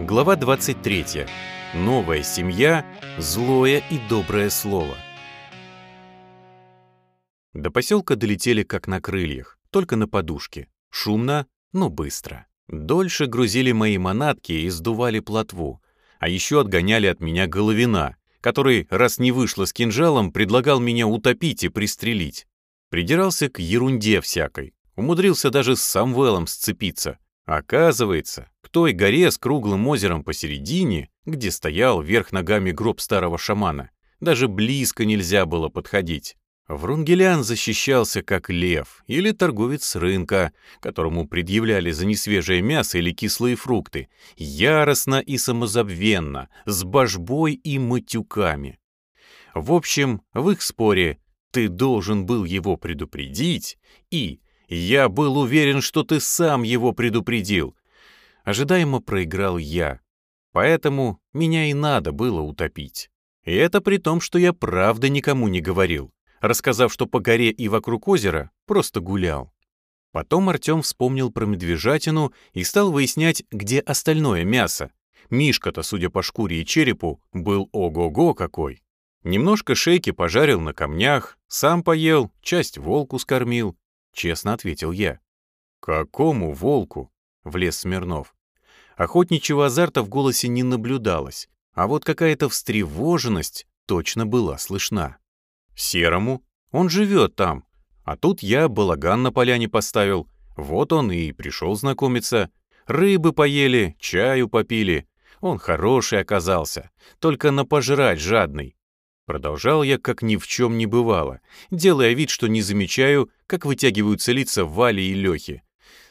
Глава 23. Новая семья, злое и доброе слово. До поселка долетели как на крыльях, только на подушке. Шумно, но быстро. Дольше грузили мои манатки и сдували плотву, а еще отгоняли от меня головина, который, раз не вышло с кинжалом, предлагал меня утопить и пристрелить. Придирался к ерунде всякой, умудрился даже с Самвелом сцепиться. Оказывается, той горе с круглым озером посередине, где стоял вверх ногами гроб старого шамана, даже близко нельзя было подходить. Врунгелян защищался как лев или торговец рынка, которому предъявляли за несвежее мясо или кислые фрукты, яростно и самозабвенно, с божбой и матюками. В общем, в их споре ты должен был его предупредить, и я был уверен, что ты сам его предупредил. Ожидаемо проиграл я, поэтому меня и надо было утопить. И это при том, что я правда никому не говорил рассказав, что по горе и вокруг озера просто гулял. Потом Артем вспомнил про медвежатину и стал выяснять, где остальное мясо. Мишка-то, судя по шкуре и черепу, был ого-го какой. Немножко шейки пожарил на камнях, сам поел, часть волку скормил. Честно ответил я. «Какому волку?» — влез Смирнов. Охотничьего азарта в голосе не наблюдалось, а вот какая-то встревоженность точно была слышна. Серому. Он живет там. А тут я балаган на поляне поставил. Вот он и пришел знакомиться. Рыбы поели, чаю попили. Он хороший оказался, только на пожрать жадный. Продолжал я, как ни в чем не бывало, делая вид, что не замечаю, как вытягиваются лица Вали и Лехи.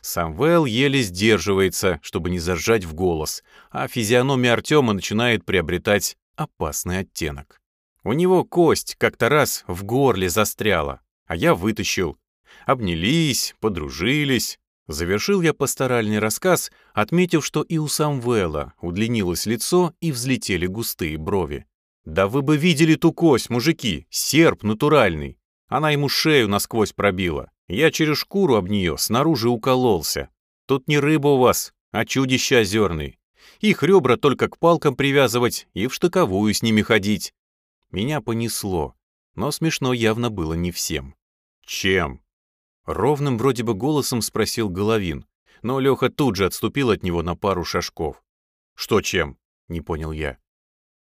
Самвел еле сдерживается, чтобы не зажать в голос, а физиономия Артема начинает приобретать опасный оттенок. У него кость как-то раз в горле застряла, а я вытащил. Обнялись, подружились. Завершил я пасторальный рассказ, отметив, что и у Самвела удлинилось лицо и взлетели густые брови. «Да вы бы видели ту кость, мужики! Серп натуральный! Она ему шею насквозь пробила. Я через шкуру об нее снаружи укололся. Тут не рыба у вас, а чудище озерный. Их ребра только к палкам привязывать и в штыковую с ними ходить. Меня понесло, но смешно явно было не всем. «Чем?» Ровным вроде бы голосом спросил Головин, но Леха тут же отступил от него на пару шажков. «Что чем?» — не понял я.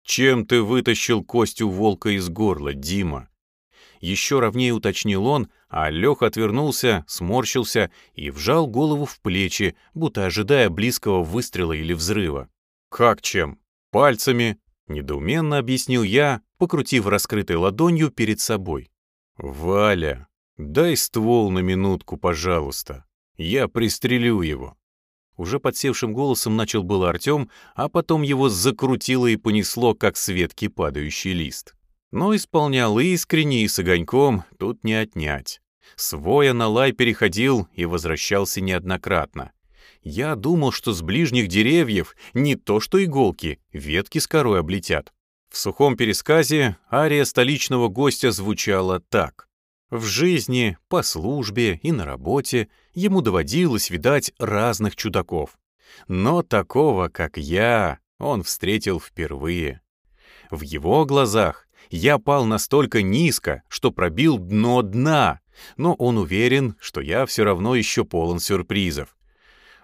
«Чем ты вытащил костью волка из горла, Дима?» Еще ровнее уточнил он, а Леха отвернулся, сморщился и вжал голову в плечи, будто ожидая близкого выстрела или взрыва. «Как чем? Пальцами?» — недоуменно объяснил я, покрутив раскрытой ладонью перед собой. «Валя, дай ствол на минутку, пожалуйста. Я пристрелю его». Уже подсевшим голосом начал был Артем, а потом его закрутило и понесло, как с ветки падающий лист. Но исполнял искренне и с огоньком, тут не отнять. Своя на лай переходил и возвращался неоднократно. Я думал, что с ближних деревьев не то что иголки, ветки с корой облетят. В сухом пересказе ария столичного гостя звучала так. В жизни, по службе и на работе ему доводилось видать разных чудаков. Но такого, как я, он встретил впервые. В его глазах я пал настолько низко, что пробил дно дна, но он уверен, что я все равно еще полон сюрпризов.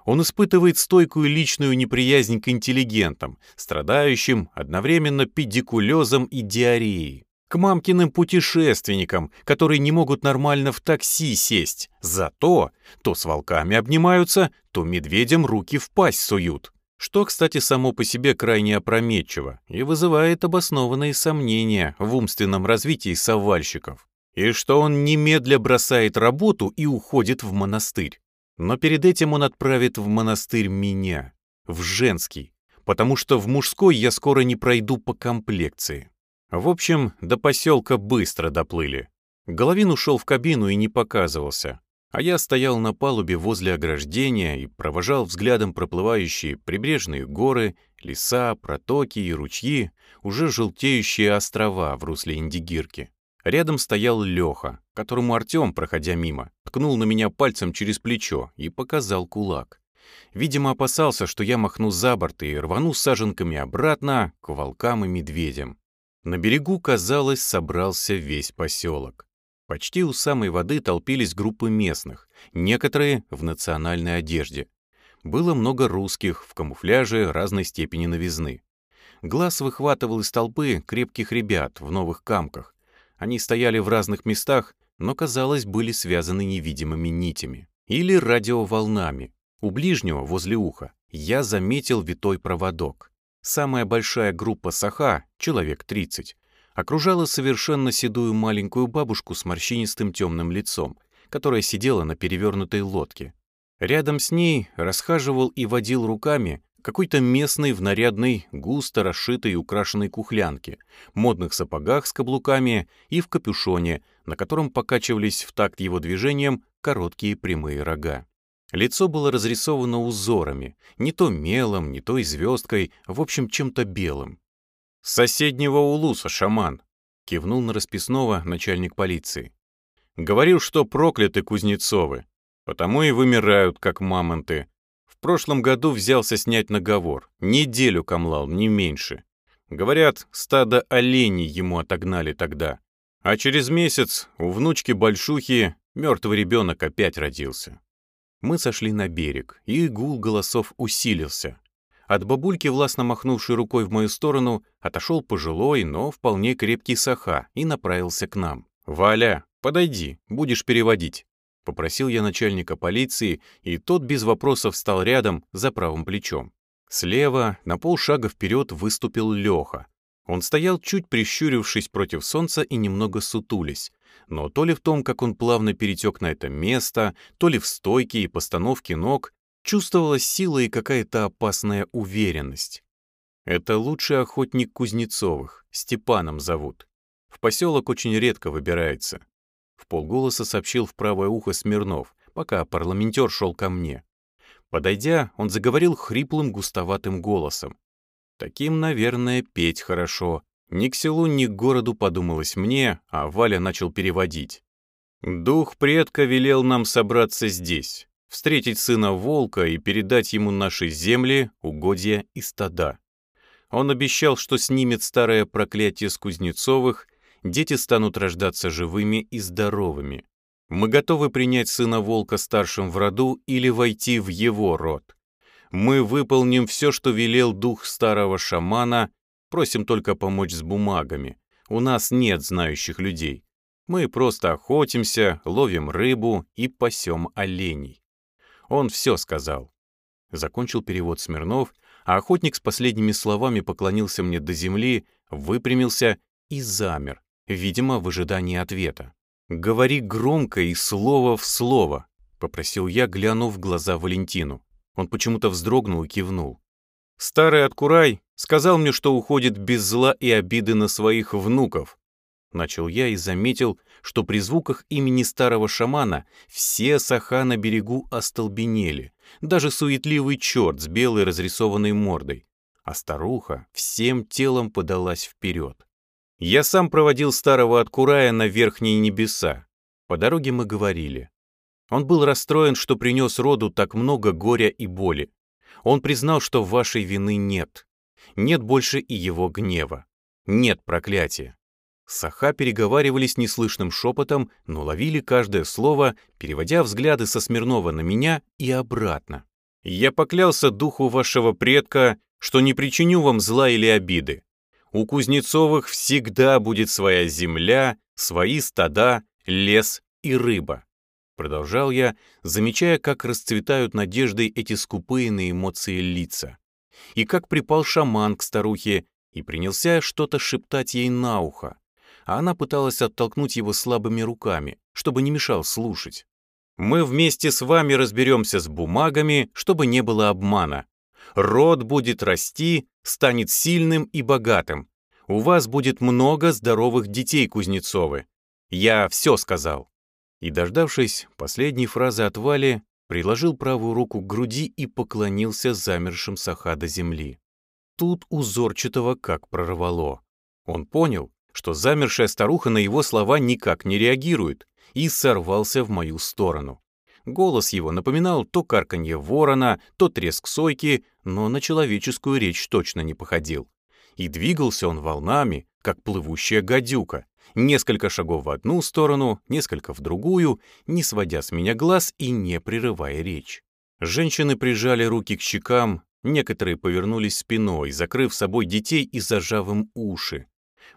Он испытывает стойкую личную неприязнь к интеллигентам, страдающим одновременно педикулезом и диареей. К мамкиным путешественникам, которые не могут нормально в такси сесть. Зато то с волками обнимаются, то медведям руки в пасть суют. Что, кстати, само по себе крайне опрометчиво и вызывает обоснованные сомнения в умственном развитии совальщиков. И что он немедля бросает работу и уходит в монастырь. Но перед этим он отправит в монастырь меня, в женский, потому что в мужской я скоро не пройду по комплекции. В общем, до поселка быстро доплыли. Головин ушел в кабину и не показывался, а я стоял на палубе возле ограждения и провожал взглядом проплывающие прибрежные горы, леса, протоки и ручьи, уже желтеющие острова в русле Индигирки. Рядом стоял Леха, которому Артем, проходя мимо, ткнул на меня пальцем через плечо и показал кулак. Видимо, опасался, что я махну за борт и рвану саженками обратно к волкам и медведям. На берегу, казалось, собрался весь поселок. Почти у самой воды толпились группы местных, некоторые в национальной одежде. Было много русских в камуфляже разной степени новизны. Глаз выхватывал из толпы крепких ребят в новых камках. Они стояли в разных местах, но, казалось, были связаны невидимыми нитями. Или радиоволнами. У ближнего, возле уха, я заметил витой проводок. Самая большая группа саха, человек 30, окружала совершенно седую маленькую бабушку с морщинистым темным лицом, которая сидела на перевернутой лодке. Рядом с ней расхаживал и водил руками какой-то местный в нарядной, густо расшитой и украшенной кухлянке, модных сапогах с каблуками и в капюшоне, на котором покачивались в такт его движением короткие прямые рога. Лицо было разрисовано узорами, не то мелом, не то и звездкой, в общем, чем-то белым. «С соседнего улуса, шаман!» — кивнул на расписного начальник полиции. «Говорил, что прокляты Кузнецовы, потому и вымирают, как мамонты, в прошлом году взялся снять наговор. Неделю камлал, не меньше. Говорят, стадо оленей ему отогнали тогда. А через месяц у внучки Большухи мертвый ребенок опять родился. Мы сошли на берег, и гул голосов усилился. От бабульки, властно махнувшей рукой в мою сторону, отошел пожилой, но вполне крепкий саха и направился к нам. «Валя, подойди, будешь переводить». Попросил я начальника полиции, и тот без вопросов встал рядом, за правым плечом. Слева, на полшага вперед, выступил Леха. Он стоял, чуть прищурившись против солнца и немного сутулись. Но то ли в том, как он плавно перетек на это место, то ли в стойке и постановке ног, чувствовалась сила и какая-то опасная уверенность. Это лучший охотник Кузнецовых, Степаном зовут. В поселок очень редко выбирается. В полголоса сообщил в правое ухо Смирнов, пока парламентер шел ко мне. Подойдя, он заговорил хриплым густоватым голосом. Таким, наверное, петь хорошо. Ни к селу, ни к городу подумалось мне, а Валя начал переводить. «Дух предка велел нам собраться здесь, встретить сына волка и передать ему наши земли, угодья и стада. Он обещал, что снимет старое проклятие с Кузнецовых дети станут рождаться живыми и здоровыми. Мы готовы принять сына волка старшим в роду или войти в его род. Мы выполним все, что велел дух старого шамана, просим только помочь с бумагами. У нас нет знающих людей. Мы просто охотимся, ловим рыбу и пасем оленей. Он все сказал. Закончил перевод Смирнов, а охотник с последними словами поклонился мне до земли, выпрямился и замер, видимо, в ожидании ответа. «Говори громко и слово в слово», — попросил я, глянув в глаза Валентину. Он почему-то вздрогнул и кивнул. «Старый Откурай сказал мне, что уходит без зла и обиды на своих внуков». Начал я и заметил, что при звуках имени старого шамана все саха на берегу остолбенели, даже суетливый черт с белой разрисованной мордой, а старуха всем телом подалась вперед. Я сам проводил старого от Курая на верхние небеса. По дороге мы говорили. Он был расстроен, что принес роду так много горя и боли. Он признал, что вашей вины нет. Нет больше и его гнева. Нет проклятия. Саха переговаривались неслышным шепотом, но ловили каждое слово, переводя взгляды со Смирнова на меня и обратно. «Я поклялся духу вашего предка, что не причиню вам зла или обиды. У Кузнецовых всегда будет своя земля, свои стада, лес и рыба. Продолжал я, замечая, как расцветают надеждой эти скупые на эмоции лица. И как припал шаман к старухе и принялся что-то шептать ей на ухо, а она пыталась оттолкнуть его слабыми руками, чтобы не мешал слушать. «Мы вместе с вами разберемся с бумагами, чтобы не было обмана. Род будет расти, станет сильным и богатым. У вас будет много здоровых детей, Кузнецовы. Я все сказал». И, дождавшись последней фразы от Вали, приложил правую руку к груди и поклонился замершим саха до земли. Тут узорчатого как прорвало. Он понял, что замершая старуха на его слова никак не реагирует, и сорвался в мою сторону. Голос его напоминал то карканье ворона, то треск сойки, но на человеческую речь точно не походил. И двигался он волнами, как плывущая гадюка. Несколько шагов в одну сторону, несколько в другую, не сводя с меня глаз и не прерывая речь. Женщины прижали руки к щекам, некоторые повернулись спиной, закрыв собой детей и зажав им уши.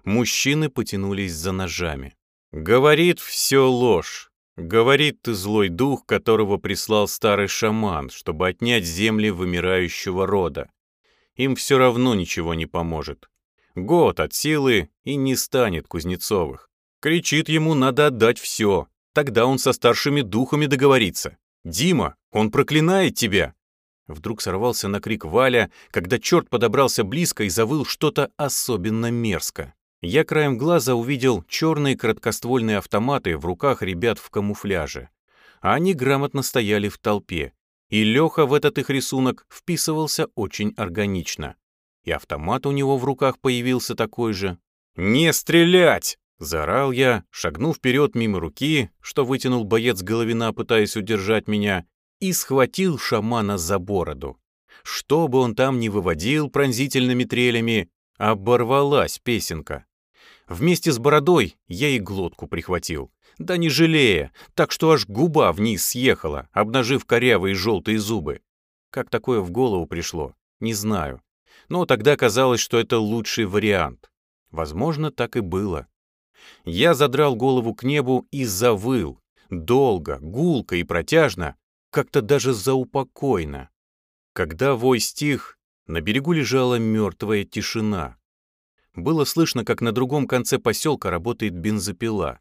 Мужчины потянулись за ножами. «Говорит, все ложь. Говорит ты злой дух, которого прислал старый шаман, чтобы отнять земли вымирающего рода. Им все равно ничего не поможет. Год от силы и не станет Кузнецовых. Кричит ему, надо отдать все. Тогда он со старшими духами договорится. «Дима, он проклинает тебя!» Вдруг сорвался на крик Валя, когда черт подобрался близко и завыл что-то особенно мерзко. Я краем глаза увидел черные краткоствольные автоматы в руках ребят в камуфляже. Они грамотно стояли в толпе, и Леха в этот их рисунок вписывался очень органично. И автомат у него в руках появился такой же. «Не стрелять!» — заорал я, шагнув вперед мимо руки, что вытянул боец Головина, пытаясь удержать меня, и схватил шамана за бороду. Что бы он там ни выводил пронзительными трелями, оборвалась песенка. Вместе с бородой я и глотку прихватил. Да не жалея, так что аж губа вниз съехала, обнажив корявые желтые зубы. Как такое в голову пришло, не знаю. Но тогда казалось, что это лучший вариант. Возможно, так и было. Я задрал голову к небу и завыл. Долго, гулко и протяжно, как-то даже заупокойно. Когда вой стих, на берегу лежала мертвая тишина. Было слышно, как на другом конце поселка работает бензопила.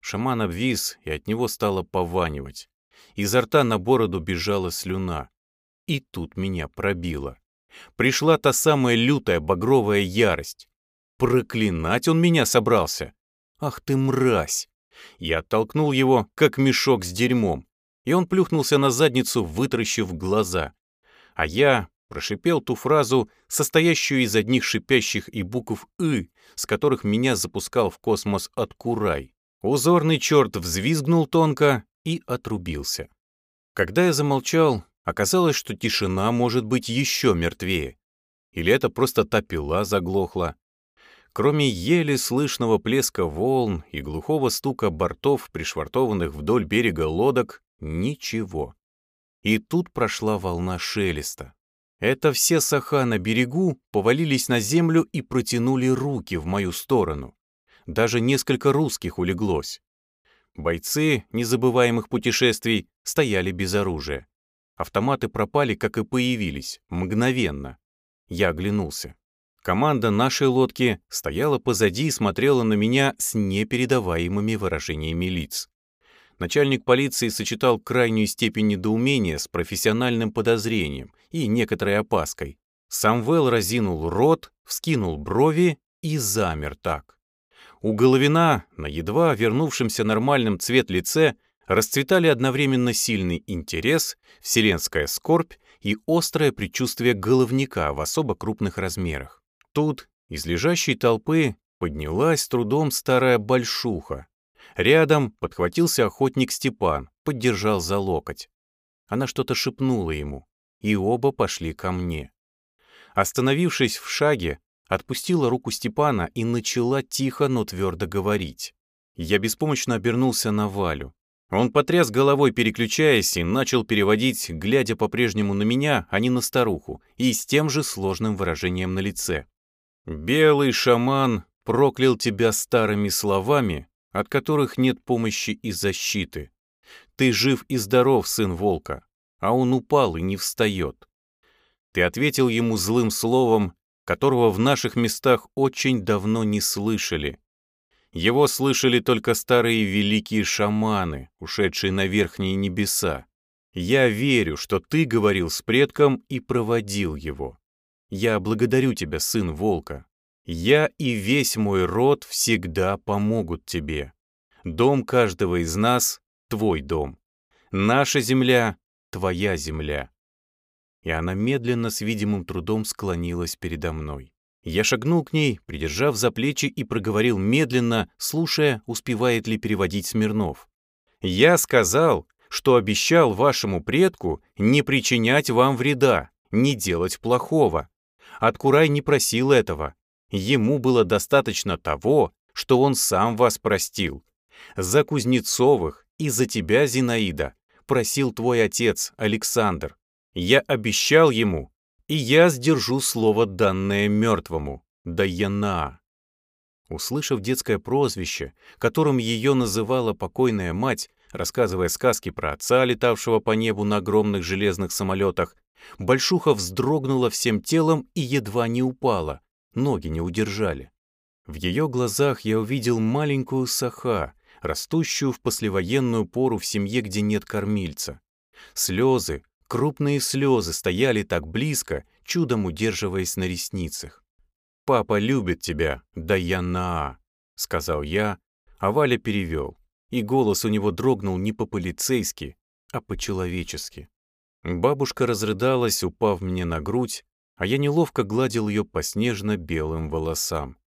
Шаман обвис, и от него стало пованивать. Изо рта на бороду бежала слюна. И тут меня пробило. Пришла та самая лютая багровая ярость. Проклинать он меня собрался. Ах ты мразь! Я оттолкнул его, как мешок с дерьмом, и он плюхнулся на задницу, вытаращив глаза. А я, Прошипел ту фразу, состоящую из одних шипящих и букв «ы», с которых меня запускал в космос от Курай. Узорный черт взвизгнул тонко и отрубился. Когда я замолчал, оказалось, что тишина может быть еще мертвее. Или это просто та пила заглохла. Кроме еле слышного плеска волн и глухого стука бортов, пришвартованных вдоль берега лодок, ничего. И тут прошла волна шелеста. Это все саха на берегу повалились на землю и протянули руки в мою сторону. Даже несколько русских улеглось. Бойцы незабываемых путешествий стояли без оружия. Автоматы пропали, как и появились, мгновенно. Я оглянулся. Команда нашей лодки стояла позади и смотрела на меня с непередаваемыми выражениями лиц. Начальник полиции сочетал крайнюю степень недоумения с профессиональным подозрением и некоторой опаской. Самвел разинул рот, вскинул брови и замер так. У Головина, на едва вернувшемся нормальном цвет лице, расцветали одновременно сильный интерес, вселенская скорбь и острое предчувствие головника в особо крупных размерах. Тут из лежащей толпы поднялась трудом старая большуха, Рядом подхватился охотник Степан, поддержал за локоть. Она что-то шепнула ему, и оба пошли ко мне. Остановившись в шаге, отпустила руку Степана и начала тихо, но твердо говорить. Я беспомощно обернулся на Валю. Он потряс головой, переключаясь, и начал переводить, глядя по-прежнему на меня, а не на старуху, и с тем же сложным выражением на лице. «Белый шаман проклял тебя старыми словами, от которых нет помощи и защиты. Ты жив и здоров, сын волка, а он упал и не встает. Ты ответил ему злым словом, которого в наших местах очень давно не слышали. Его слышали только старые великие шаманы, ушедшие на верхние небеса. Я верю, что ты говорил с предком и проводил его. Я благодарю тебя, сын волка, я и весь мой род всегда помогут тебе. Дом каждого из нас — твой дом. Наша земля — твоя земля. И она медленно с видимым трудом склонилась передо мной. Я шагнул к ней, придержав за плечи и проговорил медленно, слушая, успевает ли переводить Смирнов. «Я сказал, что обещал вашему предку не причинять вам вреда, не делать плохого. Откурай не просил этого. Ему было достаточно того, что он сам вас простил. За Кузнецовых и за тебя, Зинаида, просил твой отец, Александр. Я обещал ему, и я сдержу слово, данное мертвому, Даяна. Услышав детское прозвище, которым ее называла покойная мать, рассказывая сказки про отца, летавшего по небу на огромных железных самолетах, Большуха вздрогнула всем телом и едва не упала, ноги не удержали. В ее глазах я увидел маленькую саха, растущую в послевоенную пору в семье, где нет кормильца. Слезы, крупные слезы стояли так близко, чудом удерживаясь на ресницах. «Папа любит тебя, Даяна», — сказал я, а Валя перевел, и голос у него дрогнул не по-полицейски, а по-человечески. Бабушка разрыдалась, упав мне на грудь, а я неловко гладил ее по снежно-белым волосам.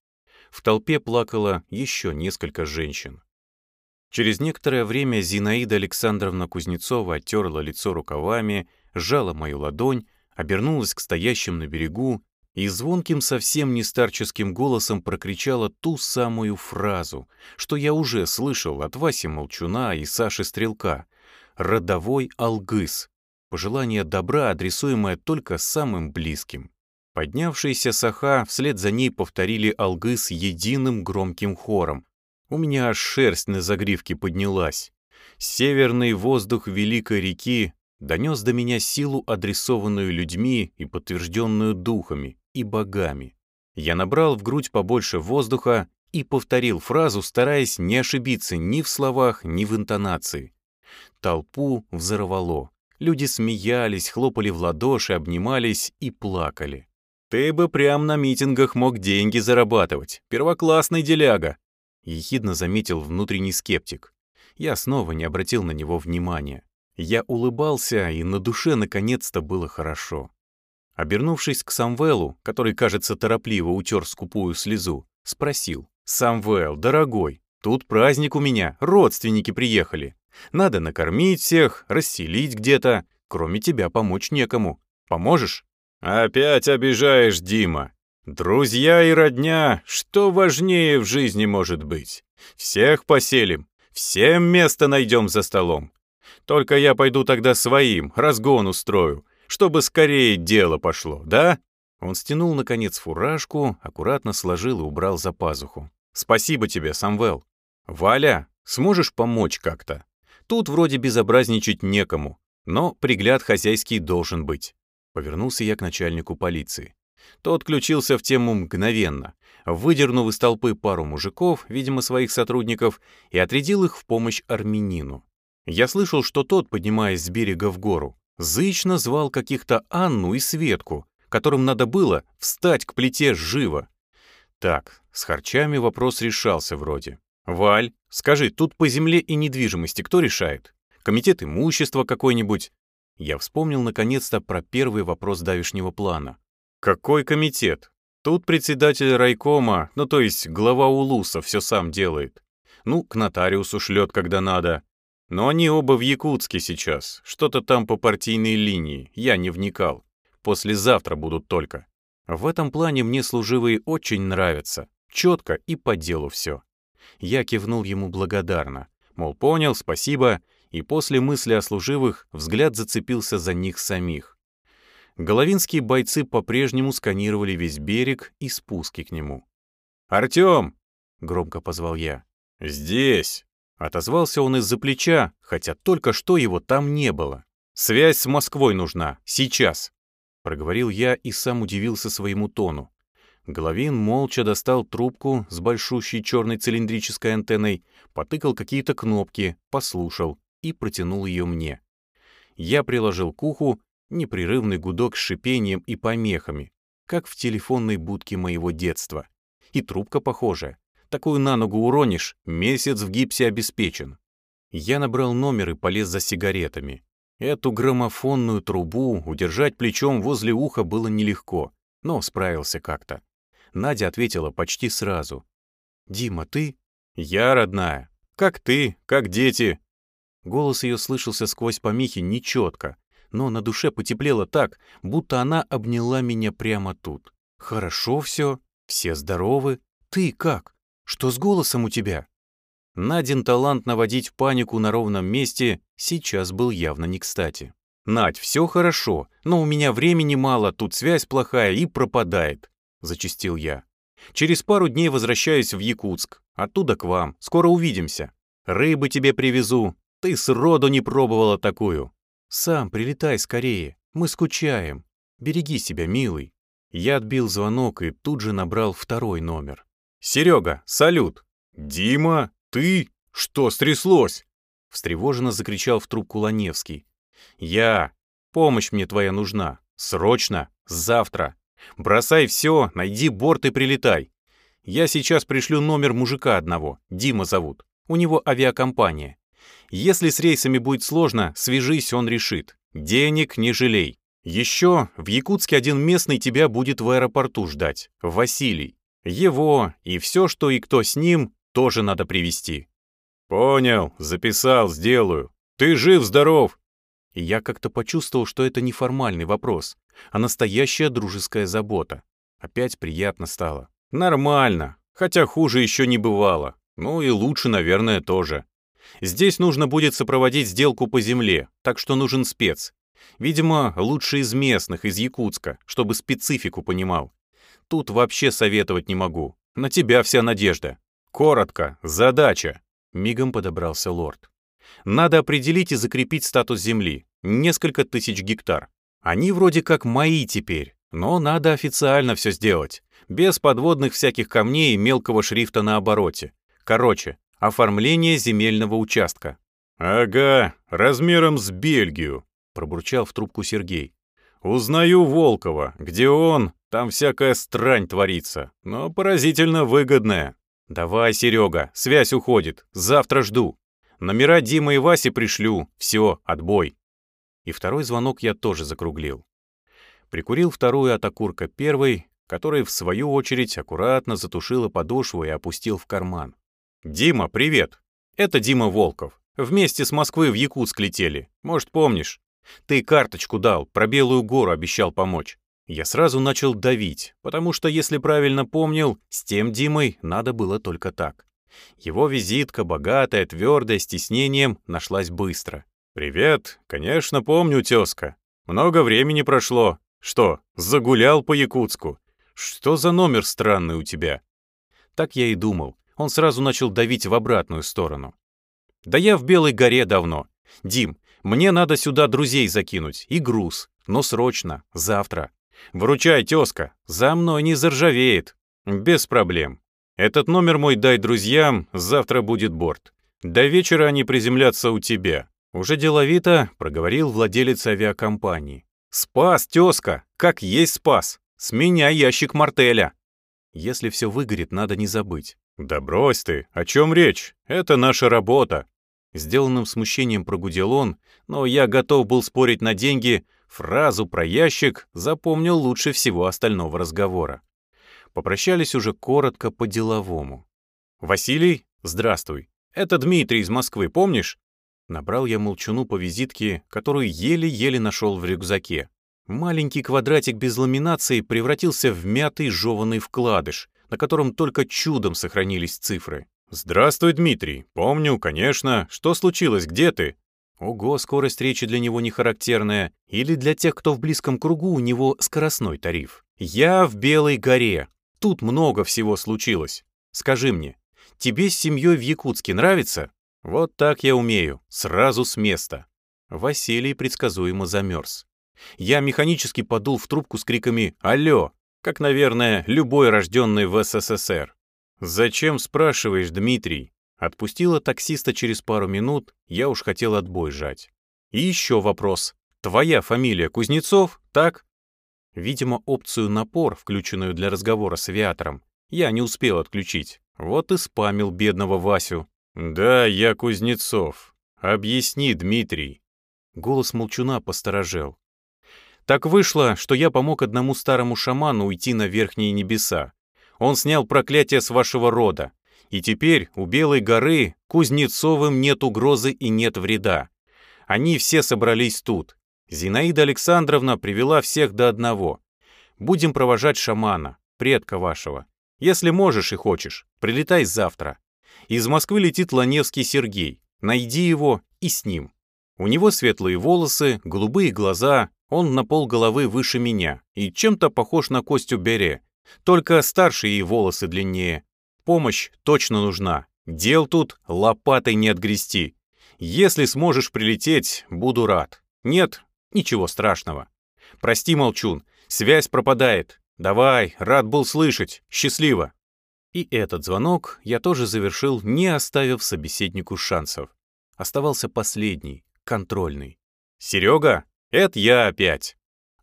В толпе плакало еще несколько женщин. Через некоторое время Зинаида Александровна Кузнецова оттерла лицо рукавами, сжала мою ладонь, обернулась к стоящим на берегу и звонким, совсем не старческим голосом прокричала ту самую фразу, что я уже слышал от Васи Молчуна и Саши Стрелка «Родовой алгыс», пожелание добра, адресуемое только самым близким. Поднявшиеся саха вслед за ней повторили алгыс единым громким хором, у меня аж шерсть на загривке поднялась. Северный воздух Великой реки донес до меня силу, адресованную людьми и подтвержденную духами и богами. Я набрал в грудь побольше воздуха и повторил фразу, стараясь не ошибиться ни в словах, ни в интонации. Толпу взорвало. Люди смеялись, хлопали в ладоши, обнимались и плакали. «Ты бы прям на митингах мог деньги зарабатывать. Первоклассный деляга», — ехидно заметил внутренний скептик. Я снова не обратил на него внимания. Я улыбался, и на душе наконец-то было хорошо. Обернувшись к Самвелу, который, кажется, торопливо утер скупую слезу, спросил. «Самвел, дорогой, тут праздник у меня, родственники приехали. Надо накормить всех, расселить где-то. Кроме тебя помочь некому. Поможешь?» «Опять обижаешь, Дима», Друзья и родня, что важнее в жизни может быть? Всех поселим, всем место найдем за столом. Только я пойду тогда своим, разгон устрою, чтобы скорее дело пошло, да?» Он стянул, наконец, фуражку, аккуратно сложил и убрал за пазуху. «Спасибо тебе, Самвел. Валя, сможешь помочь как-то? Тут вроде безобразничать некому, но пригляд хозяйский должен быть». Повернулся я к начальнику полиции. Тот включился в тему мгновенно, выдернув из толпы пару мужиков, видимо, своих сотрудников, и отрядил их в помощь армянину. Я слышал, что тот, поднимаясь с берега в гору, зычно звал каких-то Анну и Светку, которым надо было встать к плите живо. Так, с харчами вопрос решался вроде. «Валь, скажи, тут по земле и недвижимости кто решает? Комитет имущества какой-нибудь?» Я вспомнил наконец-то про первый вопрос давишнего плана. Какой комитет? Тут председатель райкома, ну то есть глава УЛУСа все сам делает. Ну, к нотариусу шлет, когда надо. Но они оба в Якутске сейчас. Что-то там по партийной линии. Я не вникал. Послезавтра будут только. В этом плане мне служивые очень нравятся. Четко и по делу все. Я кивнул ему благодарно. Мол, понял, спасибо. И после мысли о служивых взгляд зацепился за них самих. Головинские бойцы по-прежнему сканировали весь берег и спуски к нему. «Артём!» — громко позвал я. «Здесь!» — отозвался он из-за плеча, хотя только что его там не было. «Связь с Москвой нужна, сейчас!» — проговорил я и сам удивился своему тону. Головин молча достал трубку с большущей черной цилиндрической антенной, потыкал какие-то кнопки, послушал и протянул ее мне. Я приложил к уху непрерывный гудок с шипением и помехами, как в телефонной будке моего детства. И трубка похожая. Такую на ногу уронишь, месяц в гипсе обеспечен. Я набрал номер и полез за сигаретами. Эту граммофонную трубу удержать плечом возле уха было нелегко, но справился как-то. Надя ответила почти сразу. «Дима, ты?» «Я, родная. Как ты, как дети?» Голос ее слышался сквозь помехи нечетко, но на душе потеплело так, будто она обняла меня прямо тут. «Хорошо все, все здоровы. Ты как? Что с голосом у тебя?» Надин талант наводить панику на ровном месте сейчас был явно не кстати. «Надь, все хорошо, но у меня времени мало, тут связь плохая и пропадает», — зачистил я. «Через пару дней возвращаюсь в Якутск, оттуда к вам, скоро увидимся. Рыбы тебе привезу, ты сроду не пробовала такую. Сам прилетай скорее, мы скучаем. Береги себя, милый». Я отбил звонок и тут же набрал второй номер. «Серега, салют!» «Дима, ты? Что стряслось?» Встревоженно закричал в трубку Ланевский. «Я. Помощь мне твоя нужна. Срочно. Завтра. Бросай все, найди борт и прилетай. Я сейчас пришлю номер мужика одного. Дима зовут. У него авиакомпания. Если с рейсами будет сложно, свяжись, он решит. Денег не жалей. Еще в Якутске один местный тебя будет в аэропорту ждать. Василий. Его и все, что и кто с ним, тоже надо привести. Понял, записал, сделаю. Ты жив-здоров? И я как-то почувствовал, что это не формальный вопрос, а настоящая дружеская забота. Опять приятно стало. Нормально, хотя хуже еще не бывало. Ну и лучше, наверное, тоже. Здесь нужно будет сопроводить сделку по земле, так что нужен спец. Видимо, лучше из местных, из Якутска, чтобы специфику понимал. Тут вообще советовать не могу. На тебя вся надежда. Коротко, задача. Мигом подобрался лорд. Надо определить и закрепить статус земли. Несколько тысяч гектар. Они вроде как мои теперь, но надо официально все сделать. Без подводных всяких камней и мелкого шрифта на обороте. Короче, оформление земельного участка. «Ага, размером с Бельгию», — пробурчал в трубку Сергей. «Узнаю Волкова. Где он, там всякая странь творится, но поразительно выгодная. Давай, Серега, связь уходит, завтра жду. Номера Димы и Васи пришлю, все, отбой». И второй звонок я тоже закруглил. Прикурил вторую от окурка первой, который, в свою очередь, аккуратно затушила подошву и опустил в карман. «Дима, привет! Это Дима Волков. Вместе с Москвы в Якутск летели. Может, помнишь? Ты карточку дал, про Белую гору обещал помочь. Я сразу начал давить, потому что, если правильно помнил, с тем Димой надо было только так. Его визитка, богатая, твердая, с тиснением, нашлась быстро. «Привет, конечно, помню, тезка. Много времени прошло. Что, загулял по Якутску? Что за номер странный у тебя?» Так я и думал он сразу начал давить в обратную сторону. «Да я в Белой горе давно. Дим, мне надо сюда друзей закинуть и груз, но срочно, завтра. Вручай, тезка, за мной не заржавеет. Без проблем. Этот номер мой дай друзьям, завтра будет борт. До вечера они приземлятся у тебя». Уже деловито проговорил владелец авиакомпании. «Спас, тезка, как есть спас. С меня ящик мартеля». Если все выгорит, надо не забыть. «Да брось ты, о чем речь? Это наша работа!» Сделанным смущением прогудел он, но я готов был спорить на деньги, фразу про ящик запомнил лучше всего остального разговора. Попрощались уже коротко по-деловому. «Василий, здравствуй. Это Дмитрий из Москвы, помнишь?» Набрал я молчуну по визитке, которую еле-еле нашел в рюкзаке. Маленький квадратик без ламинации превратился в мятый жеванный вкладыш, на котором только чудом сохранились цифры. «Здравствуй, Дмитрий. Помню, конечно. Что случилось? Где ты?» Ого, скорость речи для него не характерная. Или для тех, кто в близком кругу, у него скоростной тариф. «Я в Белой горе. Тут много всего случилось. Скажи мне, тебе с семьей в Якутске нравится?» «Вот так я умею. Сразу с места». Василий предсказуемо замерз. Я механически подул в трубку с криками «Алло!» как, наверное, любой рожденный в СССР. «Зачем спрашиваешь, Дмитрий?» Отпустила таксиста через пару минут, я уж хотел отбой жать. И еще вопрос. Твоя фамилия Кузнецов, так? Видимо, опцию «напор», включенную для разговора с авиатором, я не успел отключить. Вот и спамил бедного Васю. «Да, я Кузнецов. Объясни, Дмитрий». Голос молчуна посторожел. Так вышло, что я помог одному старому шаману уйти на верхние небеса. Он снял проклятие с вашего рода. И теперь у Белой горы Кузнецовым нет угрозы и нет вреда. Они все собрались тут. Зинаида Александровна привела всех до одного. Будем провожать шамана, предка вашего. Если можешь и хочешь, прилетай завтра. Из Москвы летит Ланевский Сергей. Найди его и с ним. У него светлые волосы, голубые глаза, он на пол головы выше меня и чем-то похож на Костю Бере, только старше и волосы длиннее. Помощь точно нужна. Дел тут лопатой не отгрести. Если сможешь прилететь, буду рад. Нет, ничего страшного. Прости, молчун, связь пропадает. Давай, рад был слышать. Счастливо. И этот звонок я тоже завершил, не оставив собеседнику шансов. Оставался последний, контрольный. «Серега, это я опять!»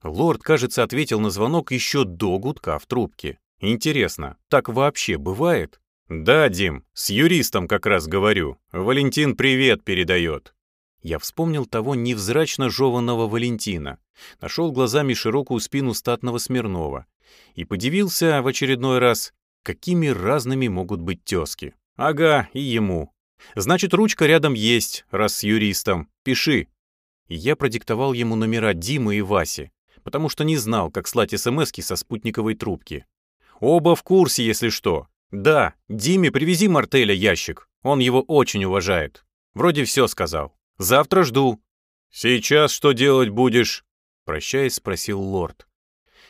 Лорд, кажется, ответил на звонок еще до гудка в трубке. Интересно, так вообще бывает? Да, Дим, с юристом как раз говорю. Валентин привет передает. Я вспомнил того невзрачно жеванного Валентина, нашел глазами широкую спину статного Смирнова и подивился в очередной раз, какими разными могут быть тезки. Ага, и ему. Значит, ручка рядом есть, раз с юристом. Пиши. И я продиктовал ему номера Димы и Васи, потому что не знал, как слать смски со спутниковой трубки. Оба в курсе, если что. Да, Диме привези Мартеля ящик, он его очень уважает. Вроде все сказал. Завтра жду. Сейчас что делать будешь? Прощаясь, спросил лорд.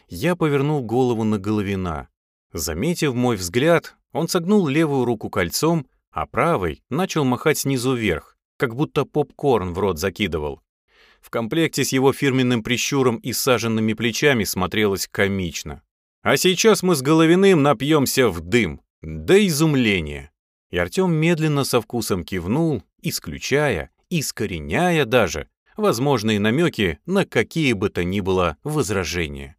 Я повернул голову на Головина. Заметив мой взгляд, он согнул левую руку кольцом, а правой начал махать снизу вверх, как будто попкорн в рот закидывал. В комплекте с его фирменным прищуром и саженными плечами смотрелось комично. А сейчас мы с Головиным напьемся в дым. До изумления. И Артем медленно со вкусом кивнул, исключая, искореняя даже возможные намеки на какие бы то ни было возражения.